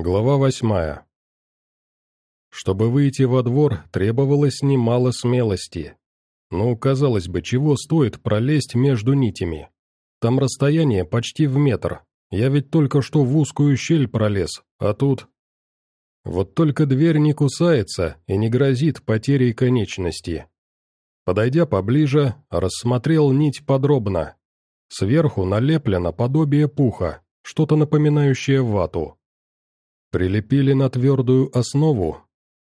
Глава восьмая. Чтобы выйти во двор, требовалось немало смелости. Ну, казалось бы, чего стоит пролезть между нитями? Там расстояние почти в метр. Я ведь только что в узкую щель пролез, а тут... Вот только дверь не кусается и не грозит потерей конечности. Подойдя поближе, рассмотрел нить подробно. Сверху налеплено подобие пуха, что-то напоминающее вату. Прилепили на твердую основу?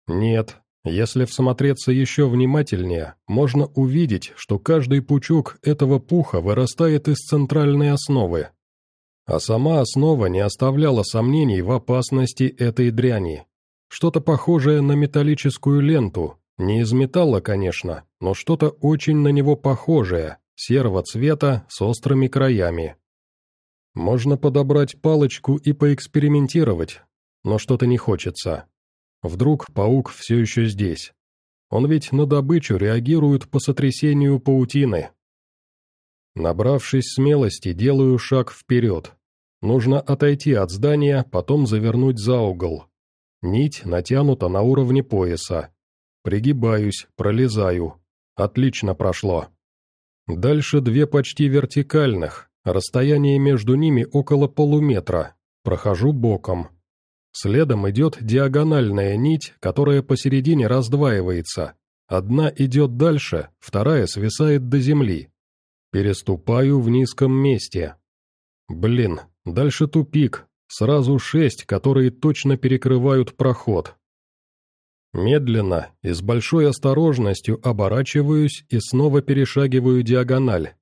Нет. Если всмотреться еще внимательнее, можно увидеть, что каждый пучок этого пуха вырастает из центральной основы. А сама основа не оставляла сомнений в опасности этой дряни. Что-то похожее на металлическую ленту, не из металла, конечно, но что-то очень на него похожее, серого цвета с острыми краями. Можно подобрать палочку и поэкспериментировать, но что-то не хочется. Вдруг паук все еще здесь. Он ведь на добычу реагирует по сотрясению паутины. Набравшись смелости, делаю шаг вперед. Нужно отойти от здания, потом завернуть за угол. Нить натянута на уровне пояса. Пригибаюсь, пролезаю. Отлично прошло. Дальше две почти вертикальных, расстояние между ними около полуметра. Прохожу боком. Следом идет диагональная нить, которая посередине раздваивается. Одна идет дальше, вторая свисает до земли. Переступаю в низком месте. Блин, дальше тупик, сразу шесть, которые точно перекрывают проход. Медленно и с большой осторожностью оборачиваюсь и снова перешагиваю диагональ.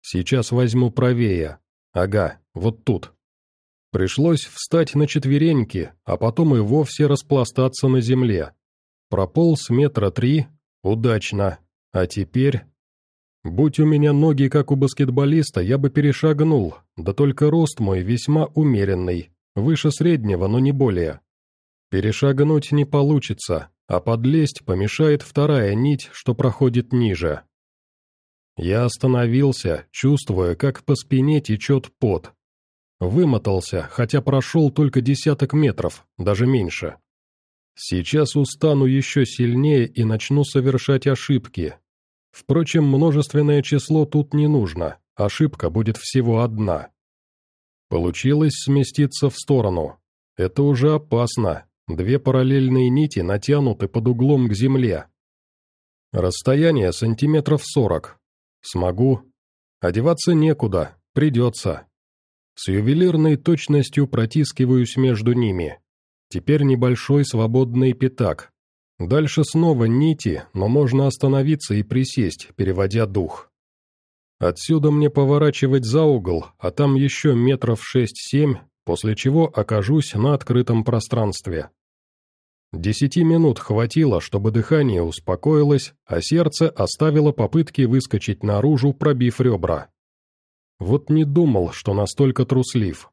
Сейчас возьму правее. Ага, вот тут. Пришлось встать на четвереньки, а потом и вовсе распластаться на земле. Прополз метра три, удачно. А теперь... Будь у меня ноги, как у баскетболиста, я бы перешагнул, да только рост мой весьма умеренный, выше среднего, но не более. Перешагнуть не получится, а подлезть помешает вторая нить, что проходит ниже. Я остановился, чувствуя, как по спине течет пот, Вымотался, хотя прошел только десяток метров, даже меньше. Сейчас устану еще сильнее и начну совершать ошибки. Впрочем, множественное число тут не нужно, ошибка будет всего одна. Получилось сместиться в сторону. Это уже опасно, две параллельные нити натянуты под углом к земле. Расстояние сантиметров сорок. Смогу. Одеваться некуда, придется. С ювелирной точностью протискиваюсь между ними. Теперь небольшой свободный пятак. Дальше снова нити, но можно остановиться и присесть, переводя дух. Отсюда мне поворачивать за угол, а там еще метров шесть-семь, после чего окажусь на открытом пространстве. Десяти минут хватило, чтобы дыхание успокоилось, а сердце оставило попытки выскочить наружу, пробив ребра. Вот не думал, что настолько труслив.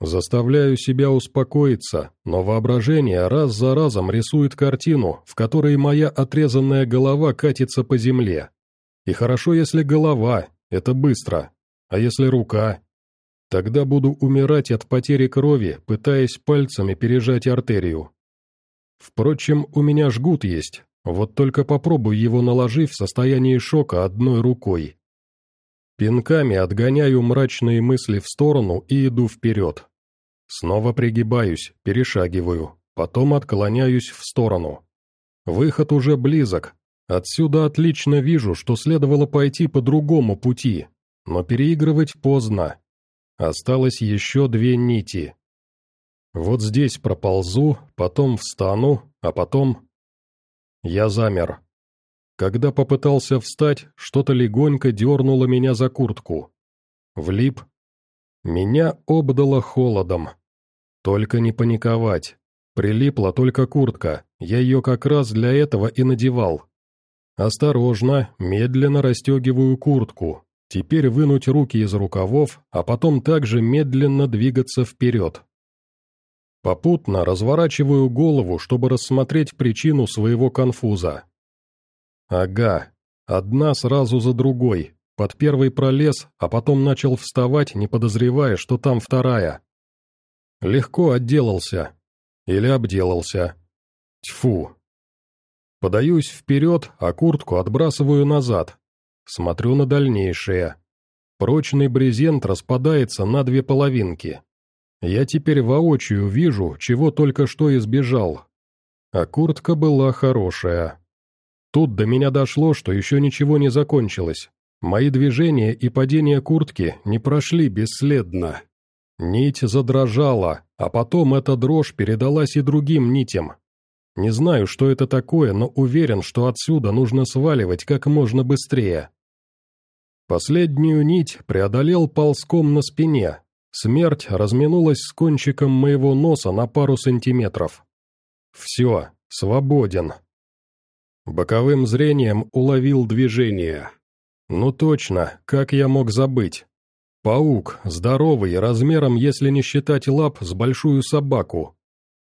Заставляю себя успокоиться, но воображение раз за разом рисует картину, в которой моя отрезанная голова катится по земле. И хорошо, если голова, это быстро, а если рука? Тогда буду умирать от потери крови, пытаясь пальцами пережать артерию. Впрочем, у меня жгут есть, вот только попробуй его наложив в состоянии шока одной рукой. Пинками отгоняю мрачные мысли в сторону и иду вперед. Снова пригибаюсь, перешагиваю, потом отклоняюсь в сторону. Выход уже близок. Отсюда отлично вижу, что следовало пойти по другому пути, но переигрывать поздно. Осталось еще две нити. Вот здесь проползу, потом встану, а потом... Я замер. Когда попытался встать, что-то легонько дернуло меня за куртку. Влип. Меня обдало холодом. Только не паниковать. Прилипла только куртка, я ее как раз для этого и надевал. Осторожно, медленно расстегиваю куртку. Теперь вынуть руки из рукавов, а потом также медленно двигаться вперед. Попутно разворачиваю голову, чтобы рассмотреть причину своего конфуза. Ага, одна сразу за другой. Под первый пролез, а потом начал вставать, не подозревая, что там вторая. Легко отделался. Или обделался. Тьфу. Подаюсь вперед, а куртку отбрасываю назад. Смотрю на дальнейшее. Прочный брезент распадается на две половинки. Я теперь воочию вижу, чего только что избежал. А куртка была хорошая. Тут до меня дошло, что еще ничего не закончилось. Мои движения и падение куртки не прошли бесследно. Нить задрожала, а потом эта дрожь передалась и другим нитям. Не знаю, что это такое, но уверен, что отсюда нужно сваливать как можно быстрее. Последнюю нить преодолел ползком на спине. Смерть разминулась с кончиком моего носа на пару сантиметров. Все, свободен. Боковым зрением уловил движение. Ну точно, как я мог забыть? Паук, здоровый, размером, если не считать лап, с большую собаку.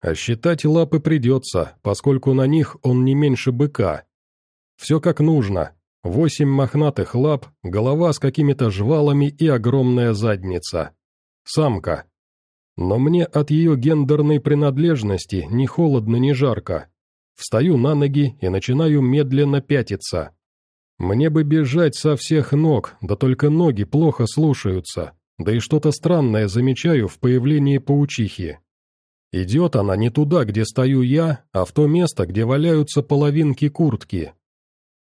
А считать лапы придется, поскольку на них он не меньше быка. Все как нужно, Восемь мохнатых лап, голова с какими-то жвалами и огромная задница. Самка. Но мне от ее гендерной принадлежности ни холодно, ни жарко. Встаю на ноги и начинаю медленно пятиться. Мне бы бежать со всех ног, да только ноги плохо слушаются, да и что-то странное замечаю в появлении паучихи. Идет она не туда, где стою я, а в то место, где валяются половинки куртки.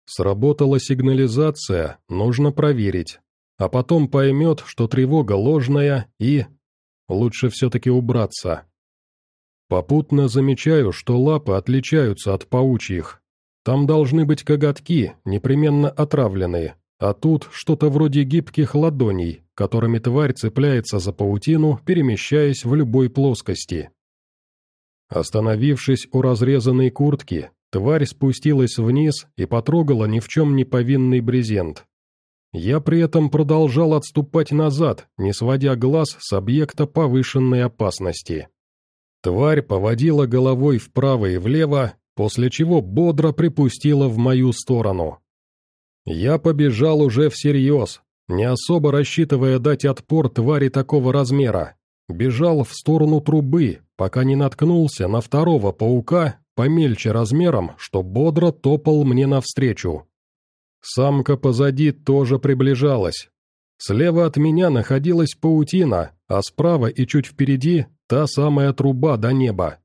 Сработала сигнализация, нужно проверить. А потом поймет, что тревога ложная и... Лучше все-таки убраться. Попутно замечаю, что лапы отличаются от паучьих. Там должны быть коготки, непременно отравленные, а тут что-то вроде гибких ладоней, которыми тварь цепляется за паутину, перемещаясь в любой плоскости. Остановившись у разрезанной куртки, Тварь спустилась вниз и потрогала ни в чем не повинный брезент. Я при этом продолжал отступать назад, не сводя глаз с объекта повышенной опасности. Тварь поводила головой вправо и влево, после чего бодро припустила в мою сторону. Я побежал уже всерьез, не особо рассчитывая дать отпор твари такого размера. Бежал в сторону трубы, пока не наткнулся на второго паука, помельче размером, что бодро топал мне навстречу. Самка позади тоже приближалась. Слева от меня находилась паутина, а справа и чуть впереди та самая труба до неба.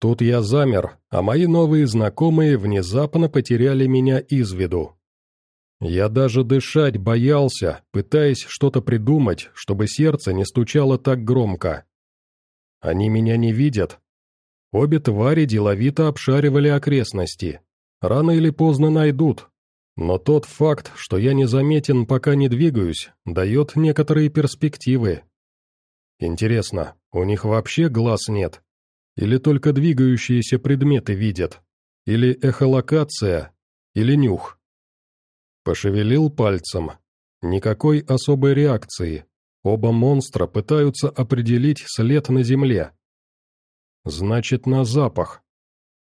Тут я замер, а мои новые знакомые внезапно потеряли меня из виду. Я даже дышать боялся, пытаясь что-то придумать, чтобы сердце не стучало так громко. Они меня не видят, Обе твари деловито обшаривали окрестности. Рано или поздно найдут. Но тот факт, что я незаметен, пока не двигаюсь, дает некоторые перспективы. Интересно, у них вообще глаз нет? Или только двигающиеся предметы видят? Или эхолокация? Или нюх? Пошевелил пальцем. Никакой особой реакции. Оба монстра пытаются определить след на земле. Значит, на запах.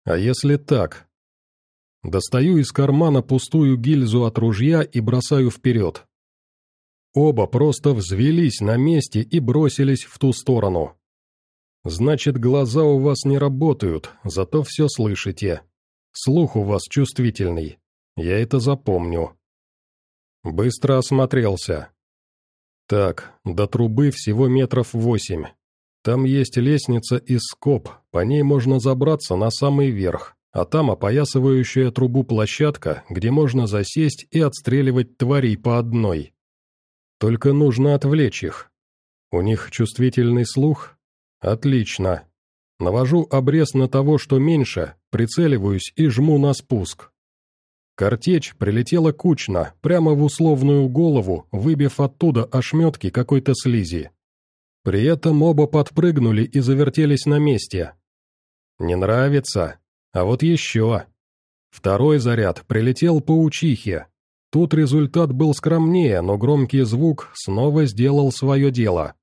А если так? Достаю из кармана пустую гильзу от ружья и бросаю вперед. Оба просто взвелись на месте и бросились в ту сторону. Значит, глаза у вас не работают, зато все слышите. Слух у вас чувствительный. Я это запомню. Быстро осмотрелся. Так, до трубы всего метров восемь. Там есть лестница из скоб, по ней можно забраться на самый верх, а там опоясывающая трубу площадка, где можно засесть и отстреливать тварей по одной. Только нужно отвлечь их. У них чувствительный слух? Отлично. Навожу обрез на того, что меньше, прицеливаюсь и жму на спуск. Картечь прилетела кучно, прямо в условную голову, выбив оттуда ошметки какой-то слизи. При этом оба подпрыгнули и завертелись на месте. Не нравится? А вот еще. Второй заряд прилетел по учихе. Тут результат был скромнее, но громкий звук снова сделал свое дело.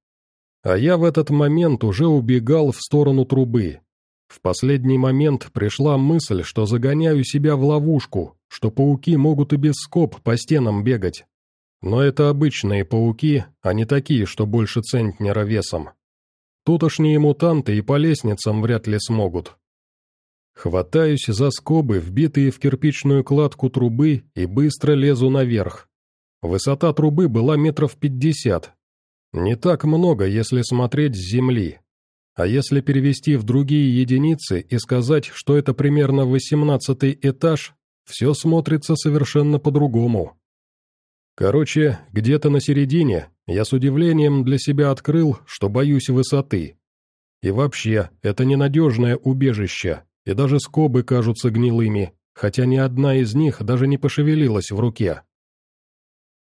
А я в этот момент уже убегал в сторону трубы. В последний момент пришла мысль, что загоняю себя в ловушку, что пауки могут и без скоб по стенам бегать. Но это обычные пауки, а не такие, что больше центнера весом. Тутошние мутанты и по лестницам вряд ли смогут. Хватаюсь за скобы, вбитые в кирпичную кладку трубы, и быстро лезу наверх. Высота трубы была метров пятьдесят. Не так много, если смотреть с земли. А если перевести в другие единицы и сказать, что это примерно восемнадцатый этаж, все смотрится совершенно по-другому. Короче, где-то на середине я с удивлением для себя открыл, что боюсь высоты. И вообще, это ненадежное убежище, и даже скобы кажутся гнилыми, хотя ни одна из них даже не пошевелилась в руке.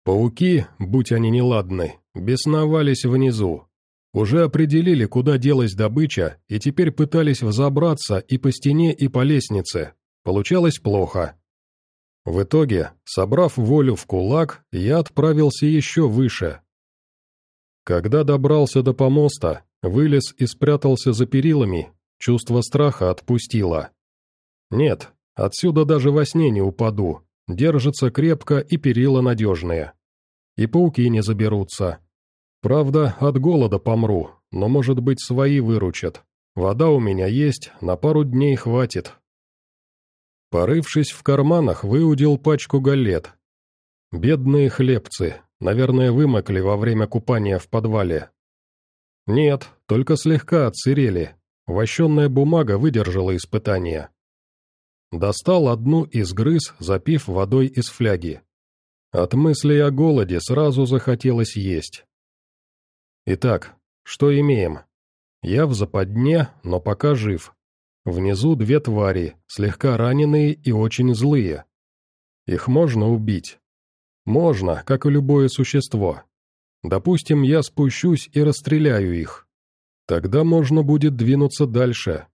Пауки, будь они неладны, бесновались внизу. Уже определили, куда делась добыча, и теперь пытались взобраться и по стене, и по лестнице. Получалось плохо. В итоге, собрав волю в кулак, я отправился еще выше. Когда добрался до помоста, вылез и спрятался за перилами, Чувство страха отпустило. Нет, отсюда даже во сне не упаду. Держится крепко и перила надежные. И пауки не заберутся. Правда, от голода помру, но, может быть, свои выручат. Вода у меня есть, на пару дней хватит. Порывшись в карманах, выудил пачку галет. Бедные хлебцы, наверное, вымокли во время купания в подвале. Нет, только слегка отсырели, Вощенная бумага выдержала испытание. Достал одну из грыз, запив водой из фляги. От мыслей о голоде сразу захотелось есть. Итак, что имеем? Я в западне, но пока жив. Внизу две твари, слегка раненые и очень злые. Их можно убить. Можно, как и любое существо. Допустим, я спущусь и расстреляю их. Тогда можно будет двинуться дальше.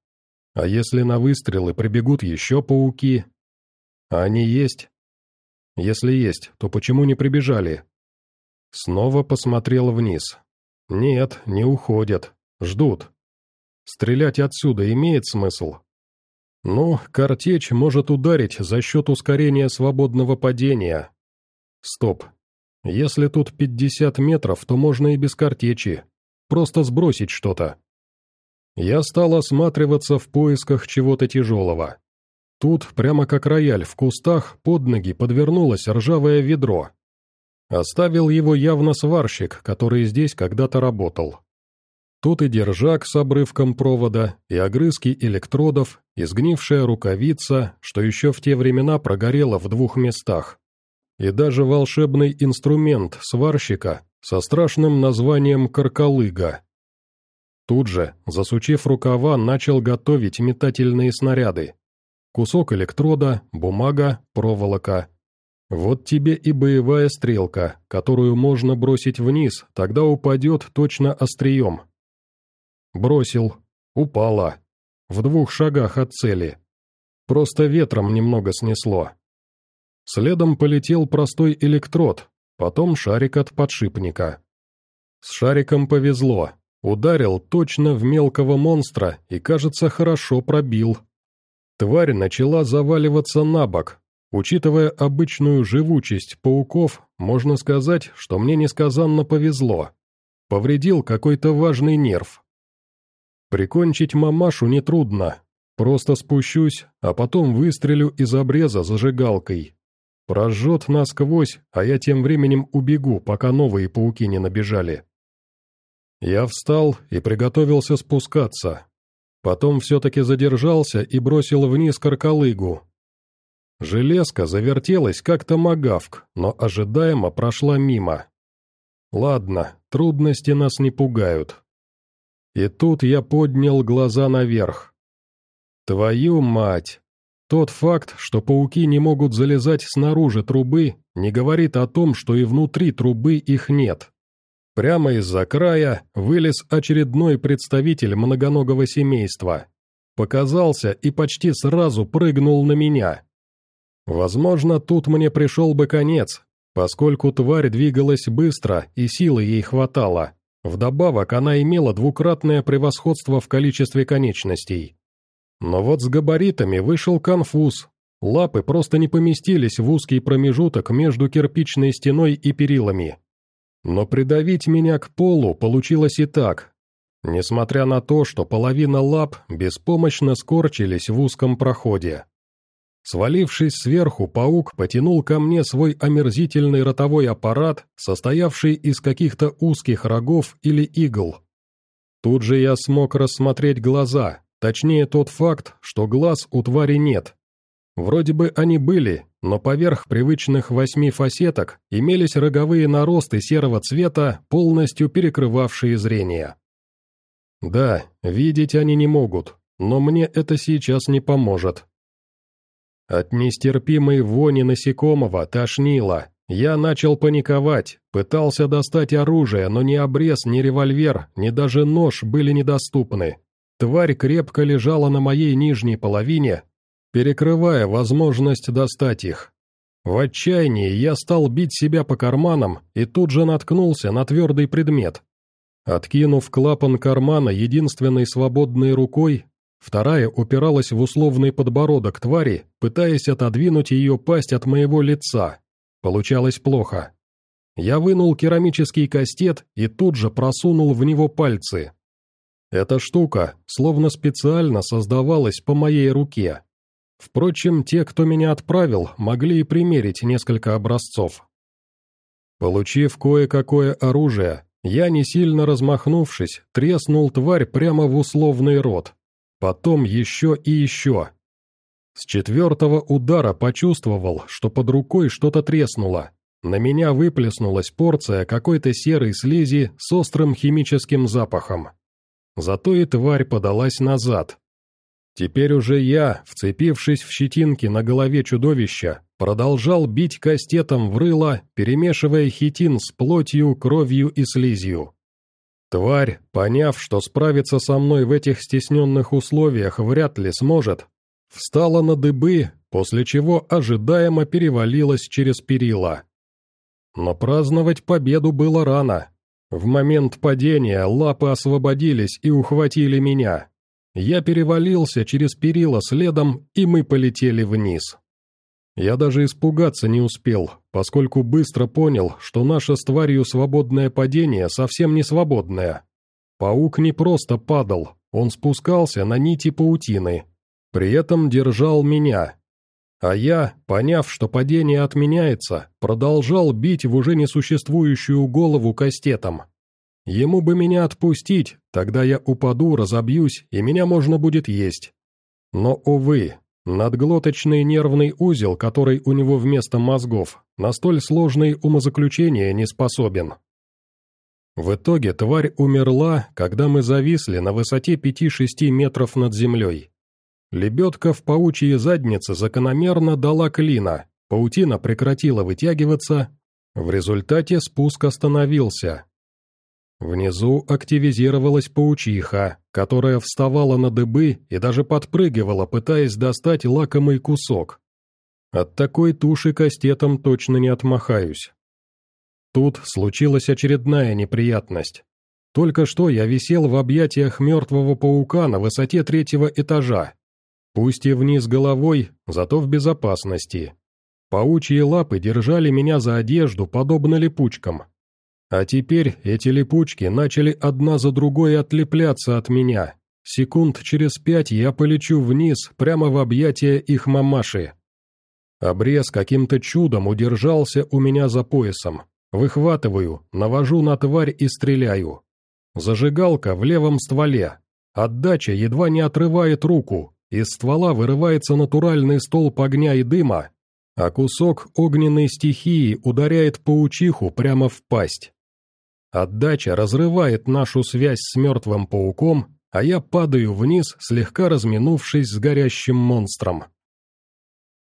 А если на выстрелы прибегут еще пауки? А они есть? Если есть, то почему не прибежали? Снова посмотрел вниз. Нет, не уходят. Ждут. Стрелять отсюда имеет смысл? Ну, картечь может ударить за счет ускорения свободного падения. Стоп. Если тут 50 метров, то можно и без картечи. Просто сбросить что-то. Я стал осматриваться в поисках чего-то тяжелого. Тут, прямо как рояль в кустах, под ноги подвернулось ржавое ведро. Оставил его явно сварщик, который здесь когда-то работал. Тут и держак с обрывком провода, и огрызки электродов, и сгнившая рукавица, что еще в те времена прогорела в двух местах. И даже волшебный инструмент сварщика, со страшным названием «Каркалыга». Тут же, засучив рукава, начал готовить метательные снаряды. Кусок электрода, бумага, проволока. Вот тебе и боевая стрелка, которую можно бросить вниз, тогда упадет точно острием. Бросил. Упала. В двух шагах от цели. Просто ветром немного снесло. Следом полетел простой электрод, потом шарик от подшипника. С шариком повезло, ударил точно в мелкого монстра и, кажется, хорошо пробил. Тварь начала заваливаться на бок. Учитывая обычную живучесть пауков, можно сказать, что мне несказанно повезло. Повредил какой-то важный нерв. Прикончить мамашу нетрудно. Просто спущусь, а потом выстрелю из обреза зажигалкой. Прожжет насквозь, а я тем временем убегу, пока новые пауки не набежали. Я встал и приготовился спускаться. Потом все-таки задержался и бросил вниз каркалыгу. Железка завертелась, как томагавк, но ожидаемо прошла мимо. Ладно, трудности нас не пугают. И тут я поднял глаза наверх. Твою мать! Тот факт, что пауки не могут залезать снаружи трубы, не говорит о том, что и внутри трубы их нет. Прямо из-за края вылез очередной представитель многоногого семейства. Показался и почти сразу прыгнул на меня. Возможно, тут мне пришел бы конец, поскольку тварь двигалась быстро и силы ей хватало. Вдобавок она имела двукратное превосходство в количестве конечностей. Но вот с габаритами вышел конфуз. Лапы просто не поместились в узкий промежуток между кирпичной стеной и перилами. Но придавить меня к полу получилось и так. несмотря на то, что половина лап беспомощно скорчились в узком проходе. Свалившись сверху, паук потянул ко мне свой омерзительный ротовой аппарат, состоявший из каких-то узких рогов или игл. Тут же я смог рассмотреть глаза, точнее тот факт, что глаз у твари нет. Вроде бы они были, но поверх привычных восьми фасеток имелись роговые наросты серого цвета, полностью перекрывавшие зрение. Да, видеть они не могут, но мне это сейчас не поможет. От нестерпимой вони насекомого тошнило. Я начал паниковать, пытался достать оружие, но ни обрез, ни револьвер, ни даже нож были недоступны. Тварь крепко лежала на моей нижней половине, перекрывая возможность достать их. В отчаянии я стал бить себя по карманам и тут же наткнулся на твердый предмет. Откинув клапан кармана единственной свободной рукой, вторая упиралась в условный подбородок твари, пытаясь отодвинуть ее пасть от моего лица. Получалось плохо. Я вынул керамический кастет и тут же просунул в него пальцы. Эта штука словно специально создавалась по моей руке. Впрочем, те, кто меня отправил, могли и примерить несколько образцов. Получив кое-какое оружие, я, не сильно размахнувшись, треснул тварь прямо в условный рот. Потом еще и еще. С четвертого удара почувствовал, что под рукой что-то треснуло. На меня выплеснулась порция какой-то серой слизи с острым химическим запахом. Зато и тварь подалась назад, Теперь уже я, вцепившись в щетинки на голове чудовища, продолжал бить кастетом в рыло, перемешивая хитин с плотью, кровью и слизью. Тварь, поняв, что справиться со мной в этих стесненных условиях вряд ли сможет, встала на дыбы, после чего ожидаемо перевалилась через перила. Но праздновать победу было рано. В момент падения лапы освободились и ухватили меня. Я перевалился через перила следом, и мы полетели вниз. Я даже испугаться не успел, поскольку быстро понял, что наше с тварью свободное падение совсем не свободное. Паук не просто падал, он спускался на нити паутины, при этом держал меня. А я, поняв, что падение отменяется, продолжал бить в уже несуществующую голову кастетом. Ему бы меня отпустить, тогда я упаду, разобьюсь, и меня можно будет есть. Но, увы, надглоточный нервный узел, который у него вместо мозгов, на столь сложные умозаключения не способен. В итоге тварь умерла, когда мы зависли на высоте 5-6 метров над землей. Лебедка в паучьей заднице закономерно дала клина, паутина прекратила вытягиваться, в результате спуск остановился, Внизу активизировалась паучиха, которая вставала на дыбы и даже подпрыгивала, пытаясь достать лакомый кусок. От такой туши кастетом точно не отмахаюсь. Тут случилась очередная неприятность. Только что я висел в объятиях мертвого паука на высоте третьего этажа. Пусть и вниз головой, зато в безопасности. Паучьи лапы держали меня за одежду, подобно липучкам, а теперь эти липучки начали одна за другой отлепляться от меня. Секунд через пять я полечу вниз, прямо в объятия их мамаши. Обрез каким-то чудом удержался у меня за поясом. Выхватываю, навожу на тварь и стреляю. Зажигалка в левом стволе. Отдача едва не отрывает руку. Из ствола вырывается натуральный столб огня и дыма, а кусок огненной стихии ударяет паучиху прямо в пасть. Отдача разрывает нашу связь с мертвым пауком, а я падаю вниз, слегка разминувшись с горящим монстром.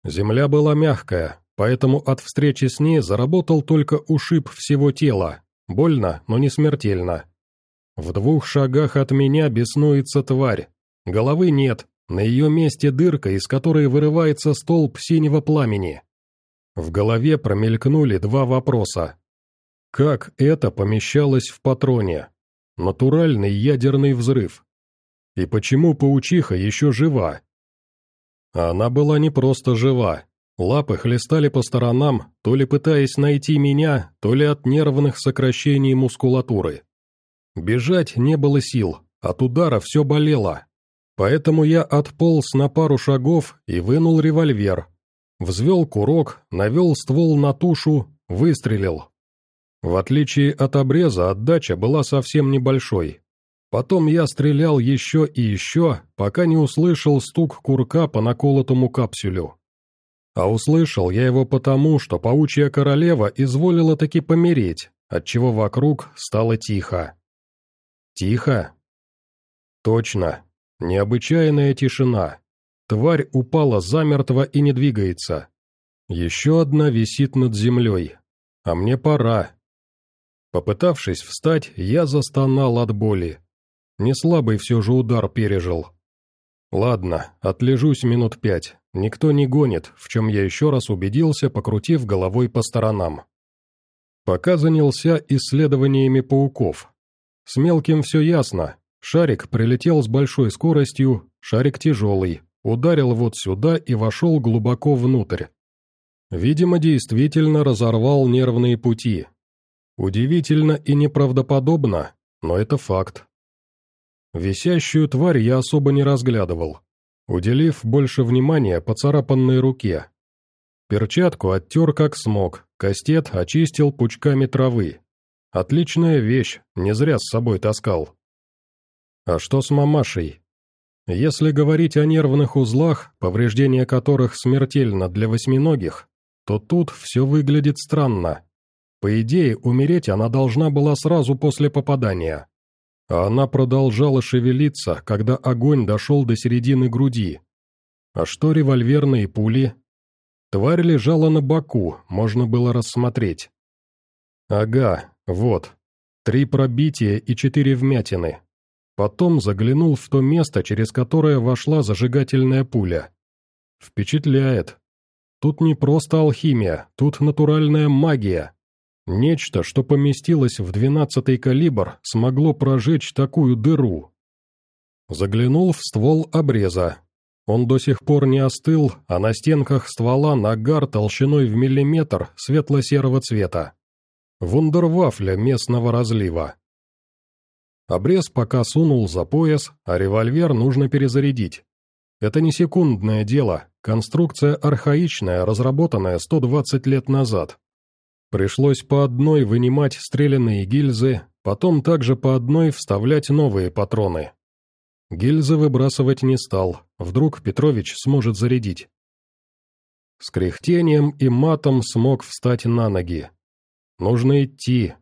Земля была мягкая, поэтому от встречи с ней заработал только ушиб всего тела. Больно, но не смертельно. В двух шагах от меня беснуется тварь. Головы нет, на ее месте дырка, из которой вырывается столб синего пламени. В голове промелькнули два вопроса. Как это помещалось в патроне? Натуральный ядерный взрыв. И почему паучиха еще жива? Она была не просто жива. Лапы хлестали по сторонам, то ли пытаясь найти меня, то ли от нервных сокращений мускулатуры. Бежать не было сил, от удара все болело. Поэтому я отполз на пару шагов и вынул револьвер. Взвел курок, навел ствол на тушу, выстрелил. В отличие от обреза, отдача была совсем небольшой. Потом я стрелял еще и еще, пока не услышал стук курка по наколотому капсюлю. А услышал я его потому, что паучья королева изволила таки помереть, отчего вокруг стало тихо. Тихо? Точно. Необычайная тишина. Тварь упала замертво и не двигается. Еще одна висит над землей. А мне пора. Попытавшись встать, я застонал от боли. Не слабый все же удар пережил. Ладно, отлежусь минут пять. Никто не гонит, в чем я еще раз убедился, покрутив головой по сторонам. Пока занялся исследованиями пауков. С мелким все ясно. Шарик прилетел с большой скоростью, шарик тяжелый, ударил вот сюда и вошел глубоко внутрь. Видимо, действительно разорвал нервные пути. Удивительно и неправдоподобно, но это факт. Висящую тварь я особо не разглядывал уделив больше внимания поцарапанной руке. Перчатку оттер как смог, кастет очистил пучками травы. Отличная вещь, не зря с собой таскал. А что с мамашей? Если говорить о нервных узлах, повреждение которых смертельно для восьминогих, то тут все выглядит странно. По идее, умереть она должна была сразу после попадания а она продолжала шевелиться, когда огонь дошел до середины груди. А что револьверные пули? Тварь лежала на боку, можно было рассмотреть. Ага, вот. Три пробития и четыре вмятины. Потом заглянул в то место, через которое вошла зажигательная пуля. Впечатляет. Тут не просто алхимия, тут натуральная магия. Нечто, что поместилось в двенадцатый калибр, смогло прожечь такую дыру. Заглянул в ствол обреза. Он до сих пор не остыл, а на стенках ствола нагар толщиной в миллиметр светло-серого цвета. Вундервафля местного разлива. Обрез пока сунул за пояс, а револьвер нужно перезарядить. Это не секундное дело, конструкция архаичная, разработанная 120 лет назад. Пришлось по одной вынимать стрелянные гильзы, потом также по одной вставлять новые патроны. Гильзы выбрасывать не стал, вдруг Петрович сможет зарядить. С кряхтением и матом смог встать на ноги. Нужно идти.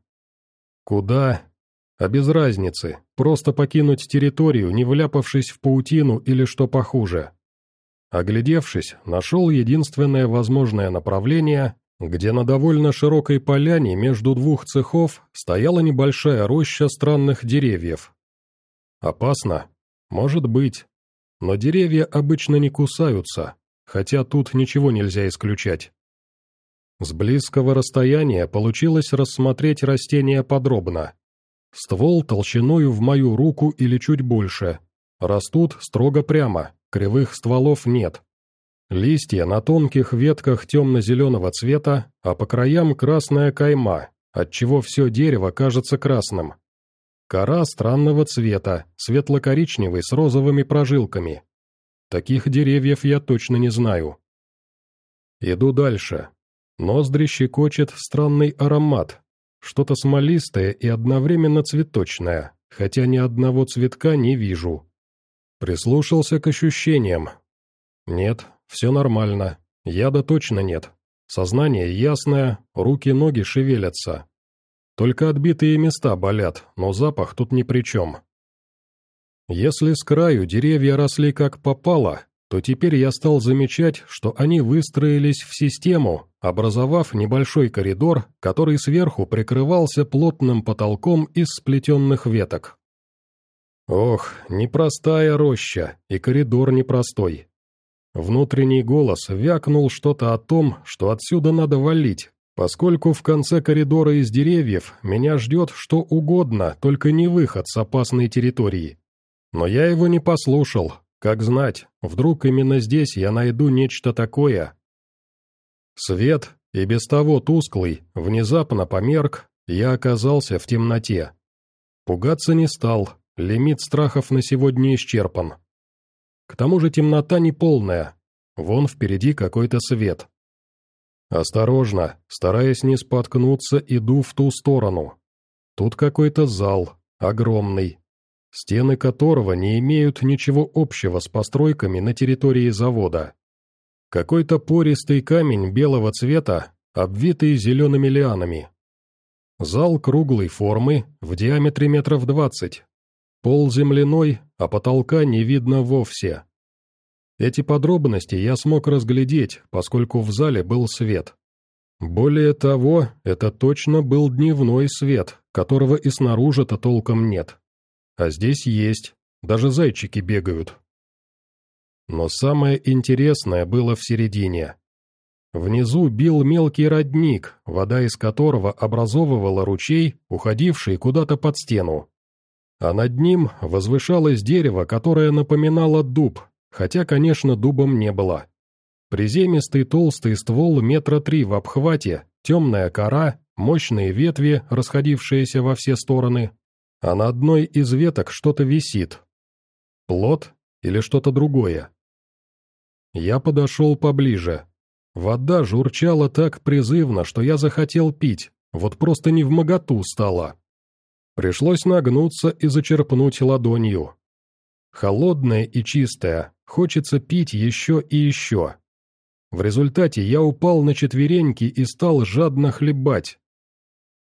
Куда? А без разницы, просто покинуть территорию, не вляпавшись в паутину или что похуже. Оглядевшись, нашел единственное возможное направление где на довольно широкой поляне между двух цехов стояла небольшая роща странных деревьев. Опасно? Может быть. Но деревья обычно не кусаются, хотя тут ничего нельзя исключать. С близкого расстояния получилось рассмотреть растение подробно. Ствол толщиною в мою руку или чуть больше. Растут строго прямо, кривых стволов нет. Листья на тонких ветках темно-зеленого цвета, а по краям красная кайма, отчего все дерево кажется красным. Кора странного цвета, светло-коричневый с розовыми прожилками. Таких деревьев я точно не знаю. Иду дальше. Ноздри щекочет странный аромат, что-то смолистое и одновременно цветочное, хотя ни одного цветка не вижу. Прислушался к ощущениям. Нет, все нормально. Яда точно нет. Сознание ясное, руки-ноги шевелятся. Только отбитые места болят, но запах тут ни при чем. Если с краю деревья росли как попало, то теперь я стал замечать, что они выстроились в систему, образовав небольшой коридор, который сверху прикрывался плотным потолком из сплетенных веток. Ох, непростая роща, и коридор непростой. Внутренний голос вякнул что-то о том, что отсюда надо валить, поскольку в конце коридора из деревьев меня ждет что угодно, только не выход с опасной территории. Но я его не послушал, как знать, вдруг именно здесь я найду нечто такое. Свет, и без того тусклый, внезапно померк, я оказался в темноте. Пугаться не стал, лимит страхов на сегодня исчерпан. К тому же темнота неполная, вон впереди какой-то свет. Осторожно, стараясь не споткнуться, иду в ту сторону. Тут какой-то зал, огромный, стены которого не имеют ничего общего с постройками на территории завода. Какой-то пористый камень белого цвета, обвитый зелеными лианами. Зал круглой формы, в диаметре метров двадцать. Пол земляной, а потолка не видно вовсе. Эти подробности я смог разглядеть, поскольку в зале был свет. Более того, это точно был дневной свет, которого и снаружи-то толком нет. А здесь есть, даже зайчики бегают. Но самое интересное было в середине. Внизу бил мелкий родник, вода из которого образовывала ручей, уходивший куда-то под стену. А над ним возвышалось дерево, которое напоминало дуб, хотя, конечно, дубом не было. Приземистый толстый ствол метра три в обхвате, темная кора, мощные ветви, расходившиеся во все стороны, а на одной из веток что-то висит. Плод или что-то другое? Я подошел поближе. Вода журчала так призывно, что я захотел пить, вот просто не в моготу стало. Пришлось нагнуться и зачерпнуть ладонью. Холодная и чистая, хочется пить еще и еще. В результате я упал на четвереньки и стал жадно хлебать.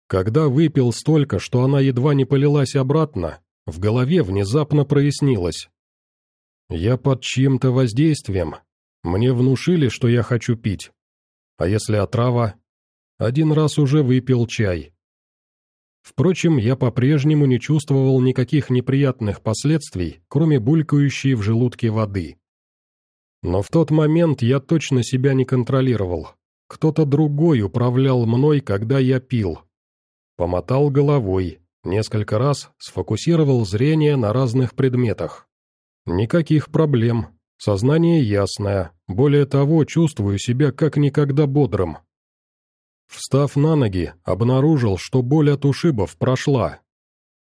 Когда выпил столько, что она едва не полилась обратно, в голове внезапно прояснилось. Я под чьим-то воздействием, мне внушили, что я хочу пить. А если отрава? Один раз уже выпил чай. Впрочем, я по-прежнему не чувствовал никаких неприятных последствий, кроме булькающей в желудке воды. Но в тот момент я точно себя не контролировал. Кто-то другой управлял мной, когда я пил. Помотал головой, несколько раз сфокусировал зрение на разных предметах. Никаких проблем, Сознание ясное, более того, чувствую себя как никогда бодрым. Встав на ноги, обнаружил, что боль от ушибов прошла.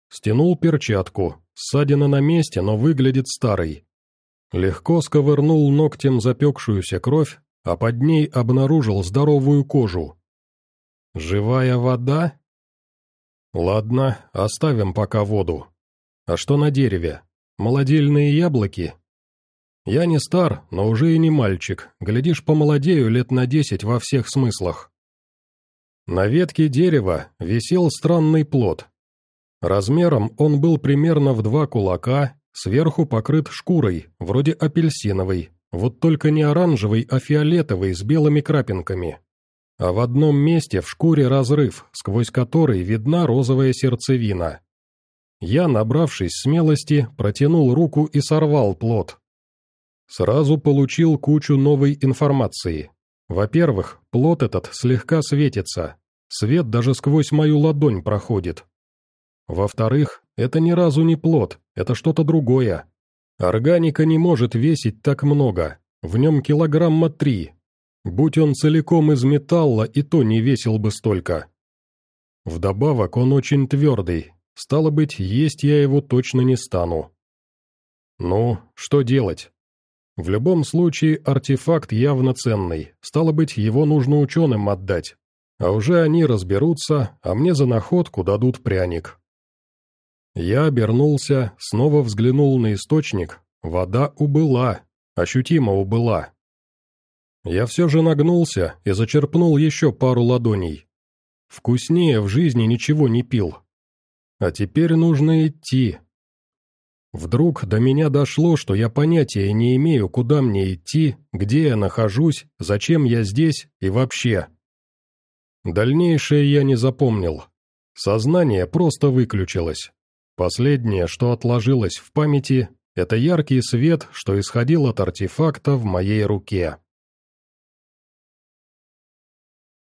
Стянул перчатку, ссадина на месте, но выглядит старой. Легко сковырнул ногтем запекшуюся кровь, а под ней обнаружил здоровую кожу. Живая вода? Ладно, оставим пока воду. А что на дереве? Молодильные яблоки? Я не стар, но уже и не мальчик, глядишь, помолодею лет на десять во всех смыслах. На ветке дерева висел странный плод. Размером он был примерно в два кулака, сверху покрыт шкурой, вроде апельсиновой, вот только не оранжевой, а фиолетовой с белыми крапинками. А в одном месте в шкуре разрыв, сквозь который видна розовая сердцевина. Я, набравшись смелости, протянул руку и сорвал плод, Сразу получил кучу новой информации. Во-первых, плод этот слегка светится. Свет даже сквозь мою ладонь проходит. Во-вторых, это ни разу не плод, это что-то другое. Органика не может весить так много, в нем килограмма три. Будь он целиком из металла, и то не весил бы столько. Вдобавок он очень твердый, стало быть, есть я его точно не стану. Ну, что делать? В любом случае, артефакт явно ценный, стало быть, его нужно ученым отдать. А уже они разберутся, а мне за находку дадут пряник. Я обернулся, снова взглянул на источник. Вода убыла, ощутимо убыла. Я все же нагнулся и зачерпнул еще пару ладоней. Вкуснее в жизни ничего не пил. А теперь нужно идти, Вдруг до меня дошло, что я понятия не имею, куда мне идти, где я нахожусь, зачем я здесь и вообще. Дальнейшее я не запомнил. Сознание просто выключилось. Последнее, что отложилось в памяти, это яркий свет, что исходил от артефакта в моей руке.